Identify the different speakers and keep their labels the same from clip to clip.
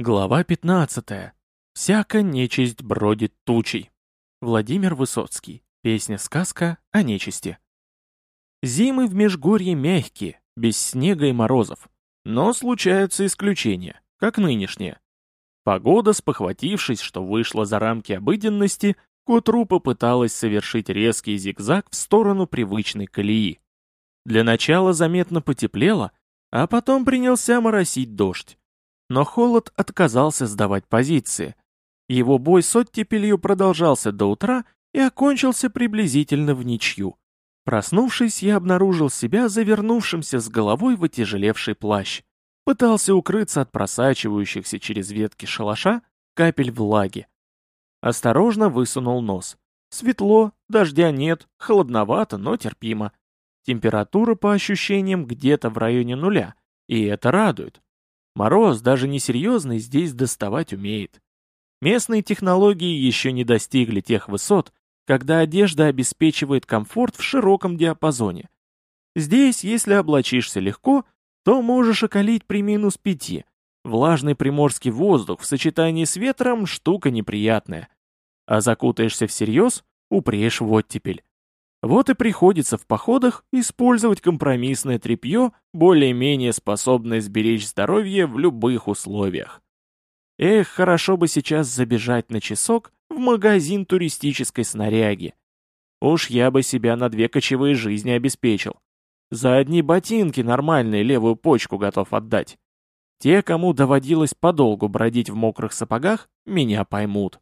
Speaker 1: Глава 15. Всяко нечисть бродит тучей. Владимир Высоцкий. Песня-сказка о нечисти. Зимы в Межгорье мягкие, без снега и морозов. Но случаются исключения, как нынешние. Погода, спохватившись, что вышла за рамки обыденности, к утру попыталась совершить резкий зигзаг в сторону привычной колеи. Для начала заметно потеплело, а потом принялся моросить дождь. Но холод отказался сдавать позиции. Его бой с оттепелью продолжался до утра и окончился приблизительно в ничью. Проснувшись, я обнаружил себя завернувшимся с головой в отяжелевший плащ. Пытался укрыться от просачивающихся через ветки шалаша капель влаги. Осторожно высунул нос. Светло, дождя нет, холодновато, но терпимо. Температура по ощущениям где-то в районе нуля, и это радует. Мороз, даже несерьезный, здесь доставать умеет. Местные технологии еще не достигли тех высот, когда одежда обеспечивает комфорт в широком диапазоне. Здесь, если облачишься легко, то можешь околить при минус пяти. Влажный приморский воздух в сочетании с ветром – штука неприятная. А закутаешься всерьез – упреешь в оттепель. Вот и приходится в походах использовать компромиссное тряпье, более-менее способное сберечь здоровье в любых условиях. Эх, хорошо бы сейчас забежать на часок в магазин туристической снаряги. Уж я бы себя на две кочевые жизни обеспечил. За одни ботинки нормальные левую почку готов отдать. Те, кому доводилось подолгу бродить в мокрых сапогах, меня поймут.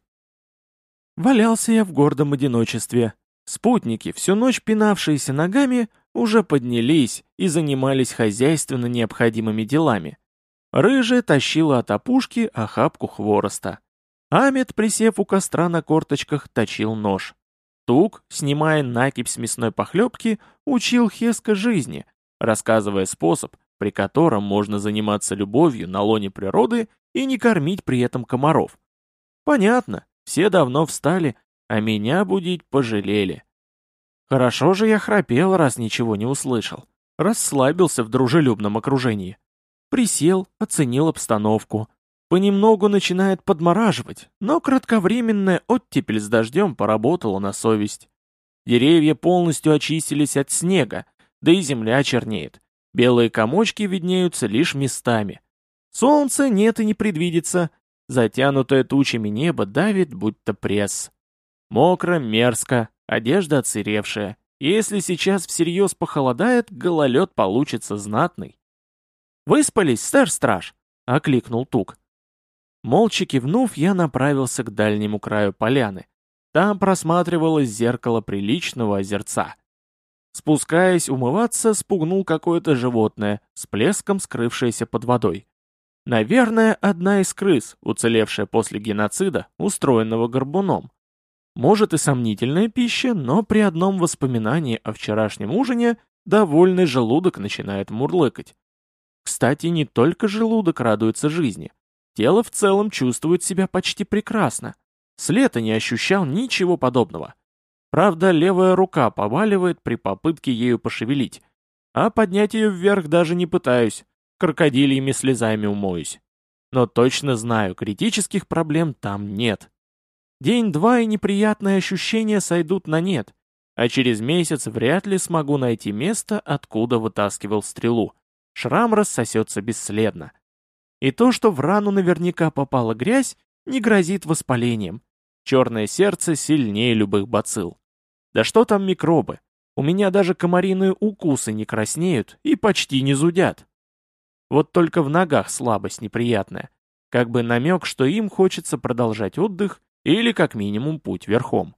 Speaker 1: Валялся я в гордом одиночестве, Спутники, всю ночь пинавшиеся ногами, уже поднялись и занимались хозяйственно необходимыми делами. Рыжая тащила от опушки охапку хвороста. Амет, присев у костра на корточках, точил нож. Тук, снимая накипь с мясной похлебки, учил Хеска жизни, рассказывая способ, при котором можно заниматься любовью на лоне природы и не кормить при этом комаров. Понятно, все давно встали, а меня будить пожалели. Хорошо же я храпел, раз ничего не услышал. Расслабился в дружелюбном окружении. Присел, оценил обстановку. Понемногу начинает подмораживать, но кратковременная оттепель с дождем поработала на совесть. Деревья полностью очистились от снега, да и земля чернеет. Белые комочки виднеются лишь местами. Солнца нет и не предвидится. Затянутое тучами небо давит, будто пресс. Мокро, мерзко, одежда отсыревшая. Если сейчас всерьез похолодает, гололед получится знатный. «Выспались, сэр-страж?» — окликнул Тук. Молча кивнув, я направился к дальнему краю поляны. Там просматривалось зеркало приличного озерца. Спускаясь умываться, спугнул какое-то животное, с плеском скрывшееся под водой. Наверное, одна из крыс, уцелевшая после геноцида, устроенного горбуном. Может и сомнительная пища, но при одном воспоминании о вчерашнем ужине довольный желудок начинает мурлыкать. Кстати, не только желудок радуется жизни. Тело в целом чувствует себя почти прекрасно. С лета не ощущал ничего подобного. Правда, левая рука поваливает при попытке ею пошевелить. А поднять ее вверх даже не пытаюсь. Крокодильями слезами умоюсь. Но точно знаю, критических проблем там нет. День-два и неприятные ощущения сойдут на нет, а через месяц вряд ли смогу найти место, откуда вытаскивал стрелу. Шрам рассосется бесследно. И то, что в рану наверняка попала грязь, не грозит воспалением. Черное сердце сильнее любых бацилл. Да что там микробы? У меня даже комариные укусы не краснеют и почти не зудят. Вот только в ногах слабость неприятная. Как бы намек, что им хочется продолжать отдых или как минимум путь верхом.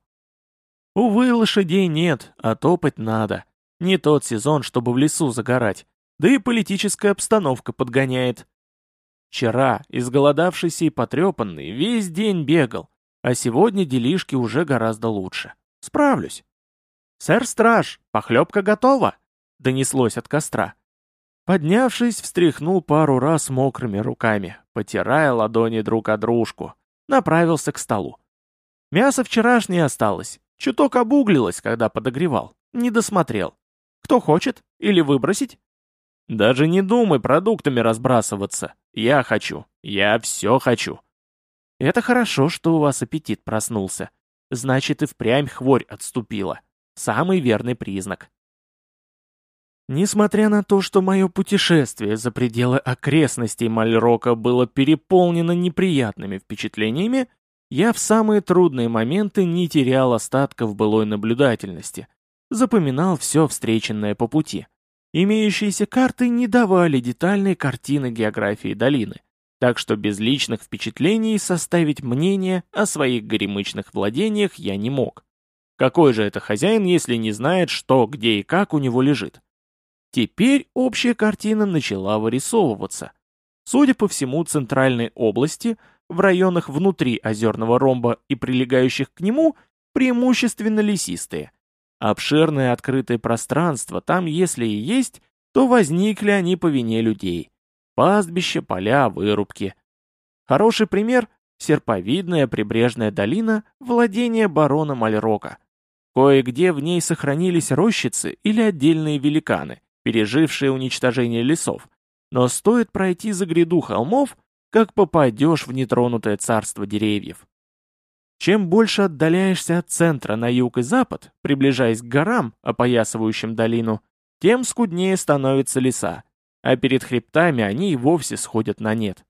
Speaker 1: Увы, лошадей нет, а топать надо. Не тот сезон, чтобы в лесу загорать. Да и политическая обстановка подгоняет. Вчера, изголодавшийся и потрепанный, весь день бегал, а сегодня делишки уже гораздо лучше. Справлюсь. «Сэр-страж, похлебка готова!» — донеслось от костра. Поднявшись, встряхнул пару раз мокрыми руками, потирая ладони друг о дружку направился к столу. Мясо вчерашнее осталось, чуток обуглилось, когда подогревал, не досмотрел. Кто хочет? Или выбросить? Даже не думай продуктами разбрасываться. Я хочу. Я все хочу. Это хорошо, что у вас аппетит проснулся. Значит, и впрямь хворь отступила. Самый верный признак. Несмотря на то, что мое путешествие за пределы окрестностей Мальрока было переполнено неприятными впечатлениями, я в самые трудные моменты не терял остатков былой наблюдательности, запоминал все встреченное по пути. Имеющиеся карты не давали детальной картины географии долины, так что без личных впечатлений составить мнение о своих горемычных владениях я не мог. Какой же это хозяин, если не знает, что, где и как у него лежит? Теперь общая картина начала вырисовываться. Судя по всему, центральной области, в районах внутри озерного ромба и прилегающих к нему, преимущественно лесистые. Обширное открытое пространство там, если и есть, то возникли они по вине людей. Пастбища, поля, вырубки. Хороший пример – серповидная прибрежная долина владения барона Мальрока. Кое-где в ней сохранились рощицы или отдельные великаны, пережившие уничтожение лесов. Но стоит пройти за гряду холмов, как попадешь в нетронутое царство деревьев. Чем больше отдаляешься от центра на юг и запад, приближаясь к горам, опоясывающим долину, тем скуднее становятся леса, а перед хребтами они и вовсе сходят на нет.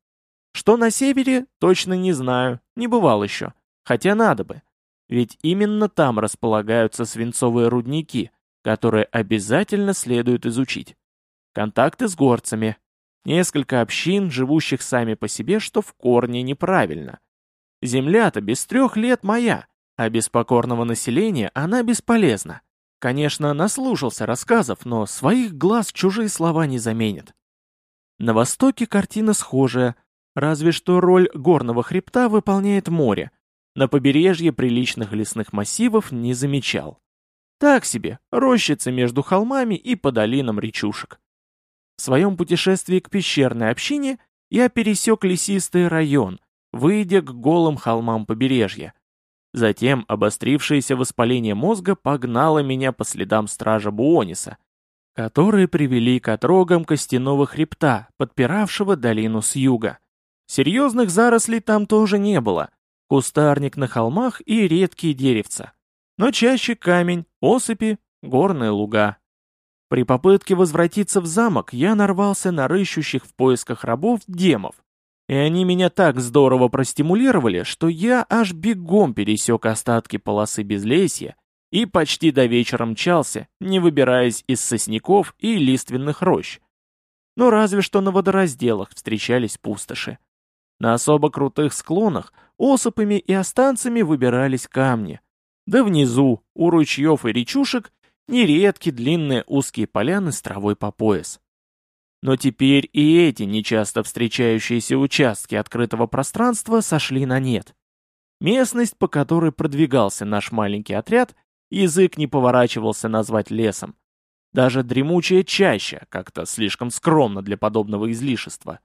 Speaker 1: Что на севере, точно не знаю, не бывал еще, хотя надо бы. Ведь именно там располагаются свинцовые рудники, которые обязательно следует изучить. Контакты с горцами. Несколько общин, живущих сами по себе, что в корне неправильно. Земля-то без трех лет моя, а без покорного населения она бесполезна. Конечно, наслушался рассказов, но своих глаз чужие слова не заменят. На востоке картина схожая, разве что роль горного хребта выполняет море. На побережье приличных лесных массивов не замечал. Так себе, рощицы между холмами и по долинам речушек. В своем путешествии к пещерной общине я пересек лесистый район, выйдя к голым холмам побережья. Затем обострившееся воспаление мозга погнало меня по следам стража Буониса, которые привели к отрогам костяного хребта, подпиравшего долину с юга. Серьезных зарослей там тоже не было, кустарник на холмах и редкие деревца. Но чаще камень, осыпи, горные луга. При попытке возвратиться в замок я нарвался на рыщущих в поисках рабов демов, и они меня так здорово простимулировали, что я аж бегом пересек остатки полосы безлесья и почти до вечера мчался, не выбираясь из сосняков и лиственных рощ. Но разве что на водоразделах встречались пустоши. На особо крутых склонах осыпами и останцами выбирались камни. Да внизу, у ручьев и речушек, нередки длинные узкие поляны с травой по пояс. Но теперь и эти нечасто встречающиеся участки открытого пространства сошли на нет. Местность, по которой продвигался наш маленький отряд, язык не поворачивался назвать лесом. Даже дремучая чаща, как-то слишком скромно для подобного излишества.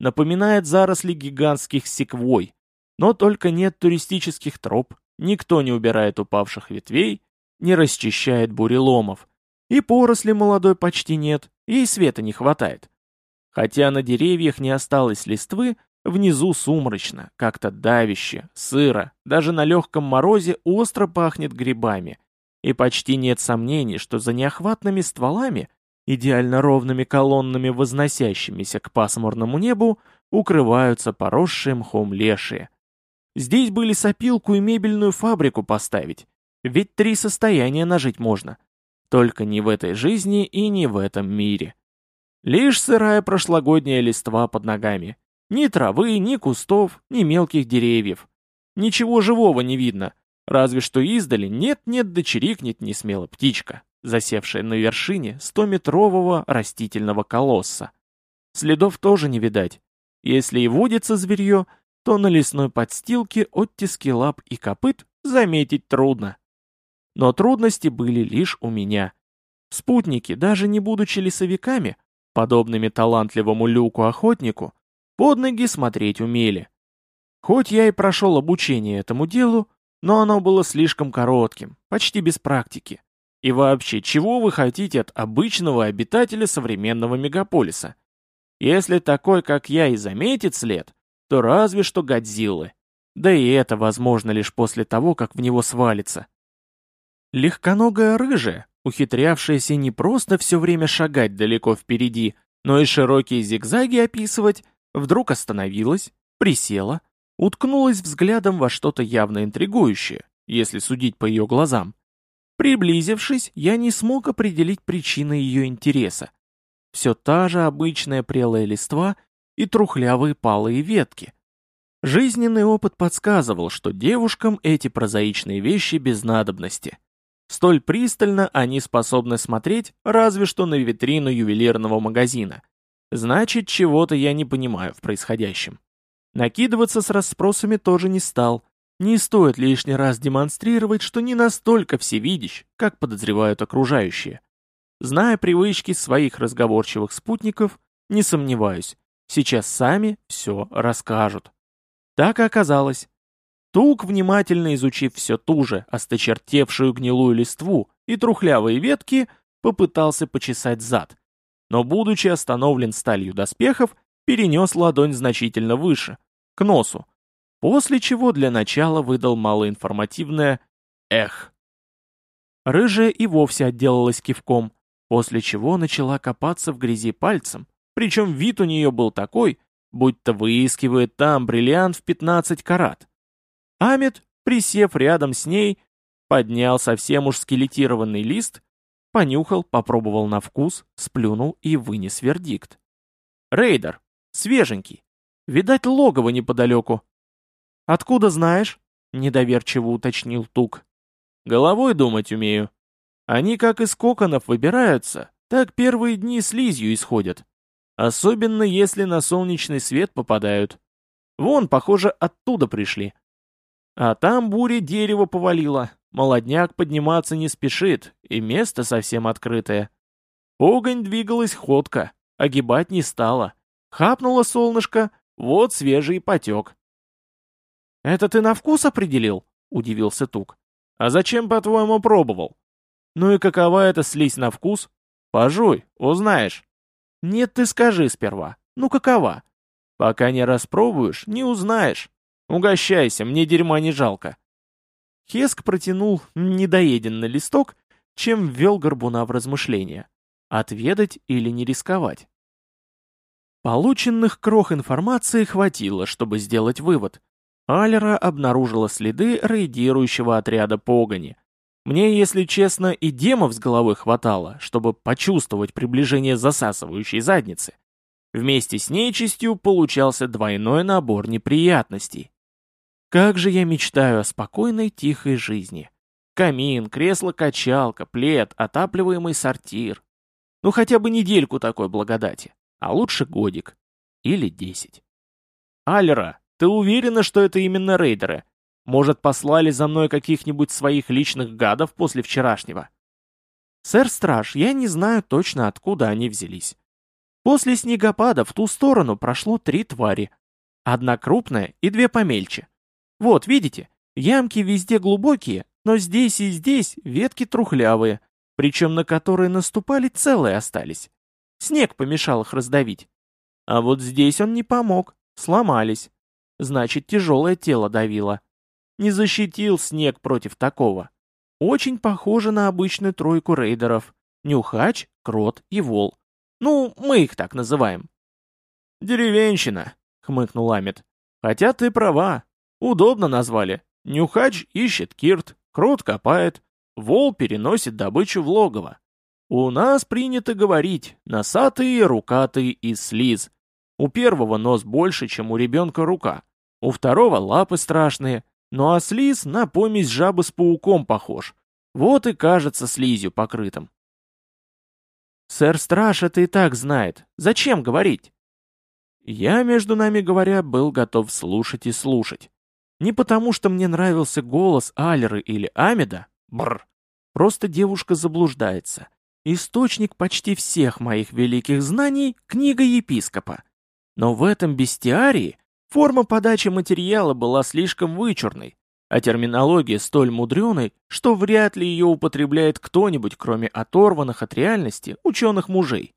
Speaker 1: Напоминает заросли гигантских секвой, но только нет туристических троп, никто не убирает упавших ветвей, не расчищает буреломов, и поросли молодой почти нет, ей света не хватает. Хотя на деревьях не осталось листвы, внизу сумрачно, как-то давище, сыро, даже на легком морозе остро пахнет грибами. И почти нет сомнений, что за неохватными стволами, идеально ровными колоннами, возносящимися к пасмурному небу, укрываются поросшие мхом лешие. Здесь были сопилку и мебельную фабрику поставить, ведь три состояния нажить можно. Только не в этой жизни и не в этом мире. Лишь сырая прошлогодняя листва под ногами. Ни травы, ни кустов, ни мелких деревьев. Ничего живого не видно, разве что издали нет-нет да чирикнет несмело птичка, засевшая на вершине стометрового растительного колосса. Следов тоже не видать. Если и водится зверье, то на лесной подстилке оттиски лап и копыт заметить трудно. Но трудности были лишь у меня. Спутники, даже не будучи лесовиками, подобными талантливому люку-охотнику, под ноги смотреть умели. Хоть я и прошел обучение этому делу, но оно было слишком коротким, почти без практики. И вообще, чего вы хотите от обычного обитателя современного мегаполиса? Если такой, как я, и заметит след, то разве что Годзиллы. Да и это возможно лишь после того, как в него свалится. Легконогая рыжая, ухитрявшаяся не просто все время шагать далеко впереди, но и широкие зигзаги описывать, вдруг остановилась, присела, уткнулась взглядом во что-то явно интригующее, если судить по ее глазам. Приблизившись, я не смог определить причины ее интереса. Все та же обычная прелая листва и трухлявые палые ветки. Жизненный опыт подсказывал, что девушкам эти прозаичные вещи без надобности. Столь пристально они способны смотреть разве что на витрину ювелирного магазина. Значит, чего-то я не понимаю в происходящем. Накидываться с расспросами тоже не стал. Не стоит лишний раз демонстрировать, что не настолько всевидящ, как подозревают окружающие. Зная привычки своих разговорчивых спутников, не сомневаюсь, сейчас сами все расскажут. Так и оказалось. Тук, внимательно изучив все ту же, осточертевшую гнилую листву и трухлявые ветки, попытался почесать зад. Но, будучи остановлен сталью доспехов, перенес ладонь значительно выше, к носу, после чего для начала выдал малоинформативное «эх». Рыжая и вовсе отделалась кивком, после чего начала копаться в грязи пальцем, причем вид у нее был такой, будто выискивает там бриллиант в 15 карат. Амит, присев рядом с ней, поднял совсем уж скелетированный лист, понюхал, попробовал на вкус, сплюнул и вынес вердикт. Рейдер, свеженький, видать логово неподалеку. «Откуда знаешь?» — недоверчиво уточнил Тук. «Головой думать умею. Они как из коконов выбираются, так первые дни слизью исходят. Особенно если на солнечный свет попадают. Вон, похоже, оттуда пришли. А там буря дерево повалило, молодняк подниматься не спешит, и место совсем открытое. Огонь двигалась ходко, огибать не стала. Хапнуло солнышко, вот свежий потек. «Это ты на вкус определил?» — удивился Тук. «А зачем, по-твоему, пробовал?» «Ну и какова эта слизь на вкус?» «Пожуй, узнаешь». «Нет, ты скажи сперва. Ну какова?» «Пока не распробуешь, не узнаешь. Угощайся, мне дерьма не жалко». Хеск протянул недоеденный листок, чем ввел горбуна в размышления. Отведать или не рисковать? Полученных крох информации хватило, чтобы сделать вывод. Алера обнаружила следы рейдирующего отряда погони. Мне, если честно, и демов с головы хватало, чтобы почувствовать приближение засасывающей задницы. Вместе с нечистью получался двойной набор неприятностей. Как же я мечтаю о спокойной тихой жизни. Камин, кресло-качалка, плед, отапливаемый сортир. Ну хотя бы недельку такой благодати, а лучше годик. Или десять. Алера, ты уверена, что это именно рейдеры? Может, послали за мной каких-нибудь своих личных гадов после вчерашнего? Сэр Страж, я не знаю точно, откуда они взялись. После снегопада в ту сторону прошло три твари. Одна крупная и две помельче. Вот, видите, ямки везде глубокие, но здесь и здесь ветки трухлявые, причем на которые наступали целые остались. Снег помешал их раздавить. А вот здесь он не помог, сломались. Значит, тяжелое тело давило. Не защитил снег против такого. Очень похоже на обычную тройку рейдеров. Нюхач, Крот и Вол. Ну, мы их так называем. «Деревенщина», — хмыкнул Амит. «Хотя ты права. Удобно назвали. Нюхач ищет кирт, Крот копает, Вол переносит добычу в логово. У нас принято говорить носатые, рукатые и слиз. У первого нос больше, чем у ребенка рука. У второго лапы страшные, ну а слиз на помесь жабы с пауком похож. Вот и кажется слизью покрытым. Сэр Страж это и так знает. Зачем говорить? Я, между нами говоря, был готов слушать и слушать. Не потому, что мне нравился голос Алеры или Амида, бр. Просто девушка заблуждается. Источник почти всех моих великих знаний — книга епископа. Но в этом бестиарии Форма подачи материала была слишком вычурной, а терминология столь мудреной, что вряд ли ее употребляет кто-нибудь, кроме оторванных от реальности ученых мужей.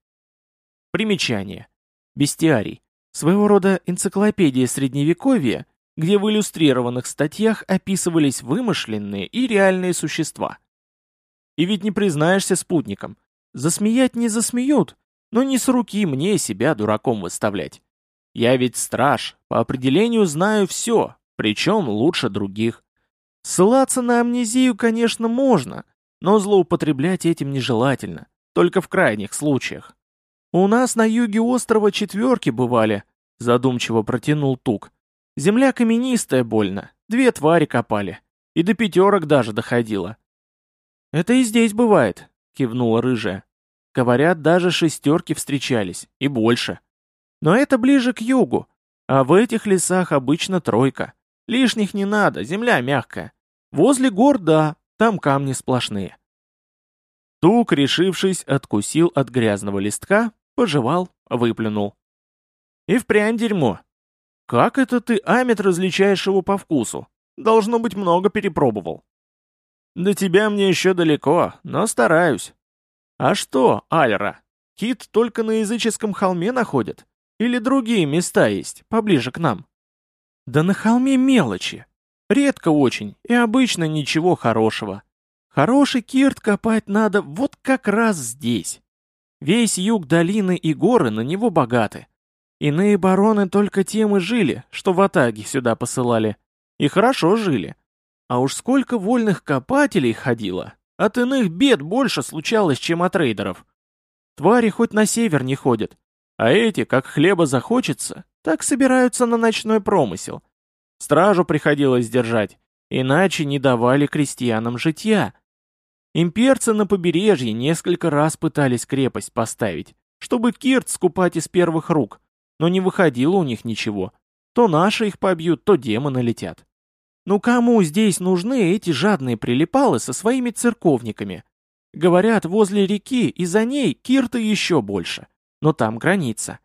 Speaker 1: Примечание. Бестиарий. Своего рода энциклопедия средневековья, где в иллюстрированных статьях описывались вымышленные и реальные существа. И ведь не признаешься спутникам. Засмеять не засмеют, но не с руки мне себя дураком выставлять. Я ведь страж, по определению знаю все, причем лучше других. Ссылаться на амнезию, конечно, можно, но злоупотреблять этим нежелательно, только в крайних случаях. У нас на юге острова четверки бывали, задумчиво протянул Тук. Земля каменистая больно, две твари копали, и до пятерок даже доходило. Это и здесь бывает, кивнула рыжая. Говорят, даже шестерки встречались, и больше. Но это ближе к югу, а в этих лесах обычно тройка. Лишних не надо, земля мягкая. Возле гор, да, там камни сплошные. Тук, решившись, откусил от грязного листка, пожевал, выплюнул. И впрямь дерьмо. Как это ты амет различаешь его по вкусу? Должно быть, много перепробовал. До тебя мне еще далеко, но стараюсь. А что, Альра, кит только на языческом холме находит? Или другие места есть, поближе к нам? Да на холме мелочи. Редко очень, и обычно ничего хорошего. Хороший кирт копать надо вот как раз здесь. Весь юг долины и горы на него богаты. Иные бароны только тем и жили, что в Атаге сюда посылали. И хорошо жили. А уж сколько вольных копателей ходило. От иных бед больше случалось, чем от рейдеров. Твари хоть на север не ходят. А эти, как хлеба захочется, так собираются на ночной промысел. Стражу приходилось держать, иначе не давали крестьянам житья. Имперцы на побережье несколько раз пытались крепость поставить, чтобы Кирт скупать из первых рук, но не выходило у них ничего. То наши их побьют, то демоны летят. Ну кому здесь нужны эти жадные прилипалы со своими церковниками? Говорят, возле реки и за ней Кирта еще больше. Но там граница.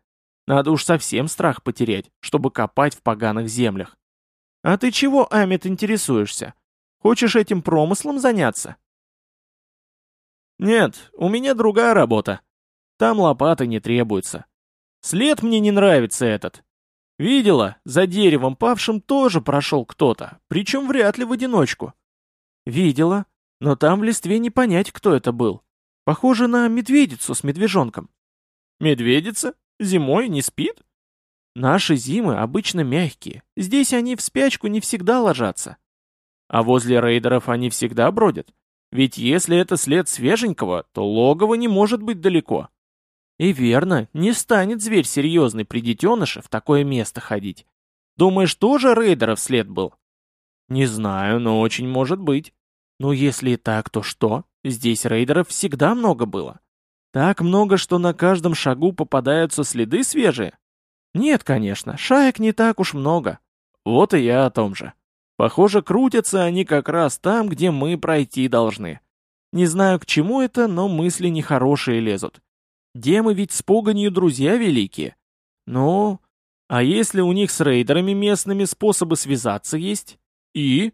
Speaker 1: Надо уж совсем страх потерять, чтобы копать в поганых землях. А ты чего, Амит, интересуешься? Хочешь этим промыслом заняться? Нет, у меня другая работа. Там лопаты не требуются. След мне не нравится этот. Видела, за деревом павшим тоже прошел кто-то, причем вряд ли в одиночку. Видела, но там в листве не понять, кто это был. Похоже на медведицу с медвежонком. Медведица? Зимой не спит? Наши зимы обычно мягкие, здесь они в спячку не всегда ложатся. А возле рейдеров они всегда бродят. Ведь если это след свеженького, то логово не может быть далеко. И верно, не станет зверь серьезный при детеныше в такое место ходить. Думаешь, тоже рейдеров след был? Не знаю, но очень может быть. Ну если и так, то что? Здесь рейдеров всегда много было. Так много, что на каждом шагу попадаются следы свежие. Нет, конечно, шаек не так уж много. Вот и я о том же. Похоже, крутятся они как раз там, где мы пройти должны. Не знаю, к чему это, но мысли нехорошие лезут. Демы ведь с погонью друзья великие. Ну, а если у них с рейдерами местными способы связаться есть? И?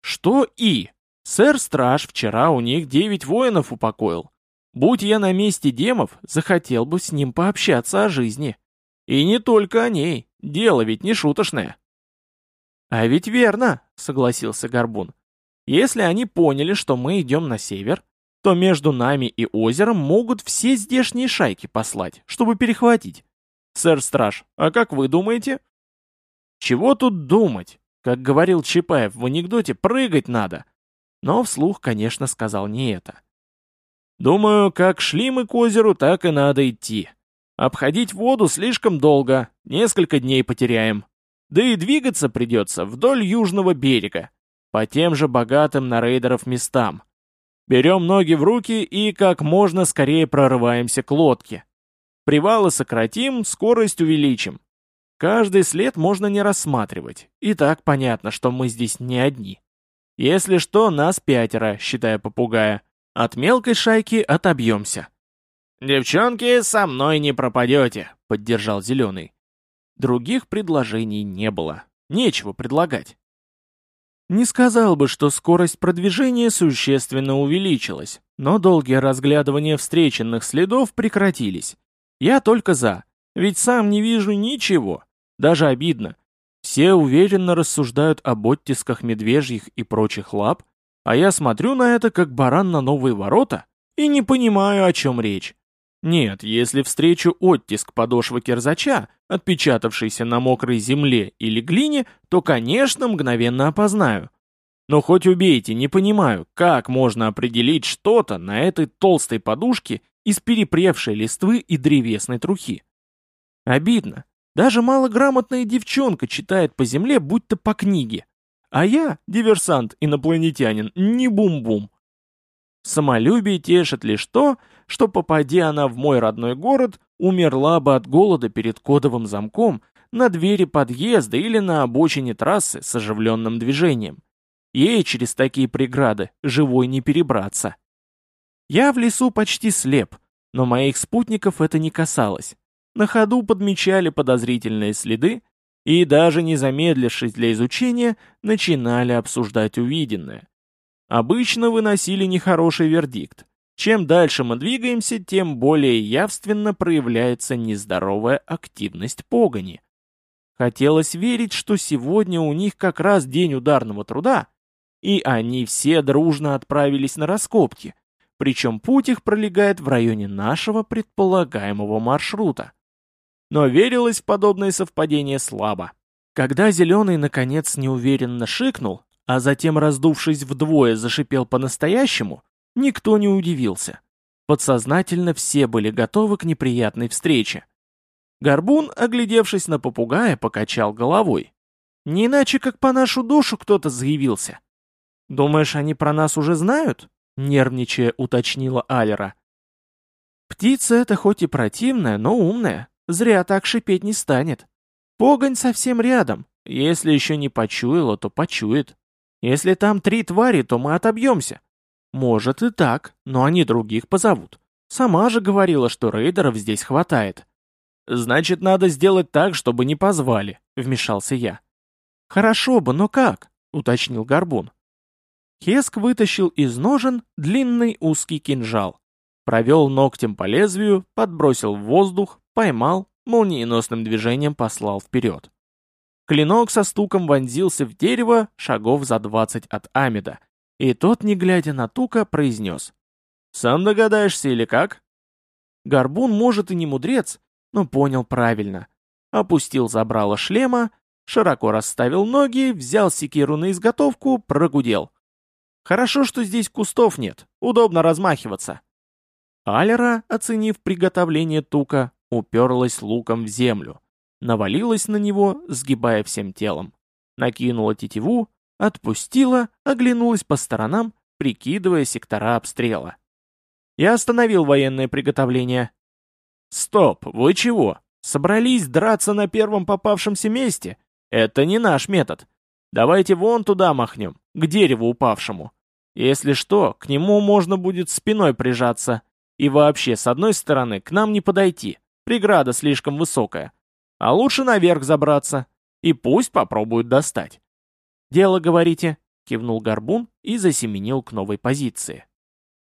Speaker 1: Что и? Сэр-страж вчера у них девять воинов упокоил. Будь я на месте демов, захотел бы с ним пообщаться о жизни. И не только о ней, дело ведь не шуточное. А ведь верно, согласился Горбун. Если они поняли, что мы идем на север, то между нами и озером могут все здешние шайки послать, чтобы перехватить. Сэр-страж, а как вы думаете? Чего тут думать? Как говорил Чапаев в анекдоте, прыгать надо. Но вслух, конечно, сказал не это. Думаю, как шли мы к озеру, так и надо идти. Обходить воду слишком долго, несколько дней потеряем. Да и двигаться придется вдоль южного берега, по тем же богатым на рейдеров местам. Берем ноги в руки и как можно скорее прорываемся к лодке. Привалы сократим, скорость увеличим. Каждый след можно не рассматривать, и так понятно, что мы здесь не одни. Если что, нас пятеро, считая попугая. От мелкой шайки отобьемся. «Девчонки, со мной не пропадете», — поддержал Зеленый. Других предложений не было. Нечего предлагать. Не сказал бы, что скорость продвижения существенно увеличилась, но долгие разглядывания встреченных следов прекратились. Я только за. Ведь сам не вижу ничего. Даже обидно. Все уверенно рассуждают об оттисках медвежьих и прочих лап, а я смотрю на это, как баран на новые ворота, и не понимаю, о чем речь. Нет, если встречу оттиск подошвы кирзача, отпечатавшийся на мокрой земле или глине, то, конечно, мгновенно опознаю. Но хоть убейте, не понимаю, как можно определить что-то на этой толстой подушке из перепревшей листвы и древесной трухи. Обидно. Даже малограмотная девчонка читает по земле, будто по книге. А я, диверсант, инопланетянин, не бум-бум. Самолюбие тешит лишь то, что попади она в мой родной город, умерла бы от голода перед кодовым замком на двери подъезда или на обочине трассы с оживленным движением. Ей через такие преграды живой не перебраться. Я в лесу почти слеп, но моих спутников это не касалось. На ходу подмечали подозрительные следы и, даже не замедлившись для изучения, начинали обсуждать увиденное. Обычно выносили нехороший вердикт. Чем дальше мы двигаемся, тем более явственно проявляется нездоровая активность погони. Хотелось верить, что сегодня у них как раз день ударного труда, и они все дружно отправились на раскопки, причем путь их пролегает в районе нашего предполагаемого маршрута. Но верилось в подобное совпадение слабо. Когда Зеленый наконец неуверенно шикнул, а затем, раздувшись вдвое, зашипел по-настоящему, никто не удивился. Подсознательно все были готовы к неприятной встрече. Горбун, оглядевшись на попугая, покачал головой. Не иначе, как по нашу душу кто-то заявился. «Думаешь, они про нас уже знают?» — нервничая уточнила Алера. «Птица эта хоть и противная, но умная. Зря так шипеть не станет. Погонь совсем рядом. Если еще не почуяла, то почует. Если там три твари, то мы отобьемся. Может и так, но они других позовут. Сама же говорила, что рейдеров здесь хватает. Значит, надо сделать так, чтобы не позвали, вмешался я. Хорошо бы, но как? уточнил Горбун. Хеск вытащил из ножен длинный узкий кинжал. Провел ногтем по лезвию, подбросил в воздух, поймал, молниеносным движением послал вперед. Клинок со стуком вонзился в дерево шагов за двадцать от Амида, и тот, не глядя на Тука, произнес. «Сам догадаешься или как?» Горбун, может, и не мудрец, но понял правильно. Опустил забрало шлема, широко расставил ноги, взял секиру на изготовку, прогудел. Хорошо, что здесь кустов нет, удобно размахиваться. Алера, оценив приготовление тука, уперлась луком в землю, навалилась на него, сгибая всем телом, накинула тетиву, отпустила, оглянулась по сторонам, прикидывая сектора обстрела. Я остановил военное приготовление. «Стоп, вы чего? Собрались драться на первом попавшемся месте? Это не наш метод. Давайте вон туда махнем, к дереву упавшему. Если что, к нему можно будет спиной прижаться. И вообще, с одной стороны, к нам не подойти. Преграда слишком высокая. А лучше наверх забраться. И пусть попробуют достать. «Дело, говорите?» — кивнул Горбун и засеменил к новой позиции.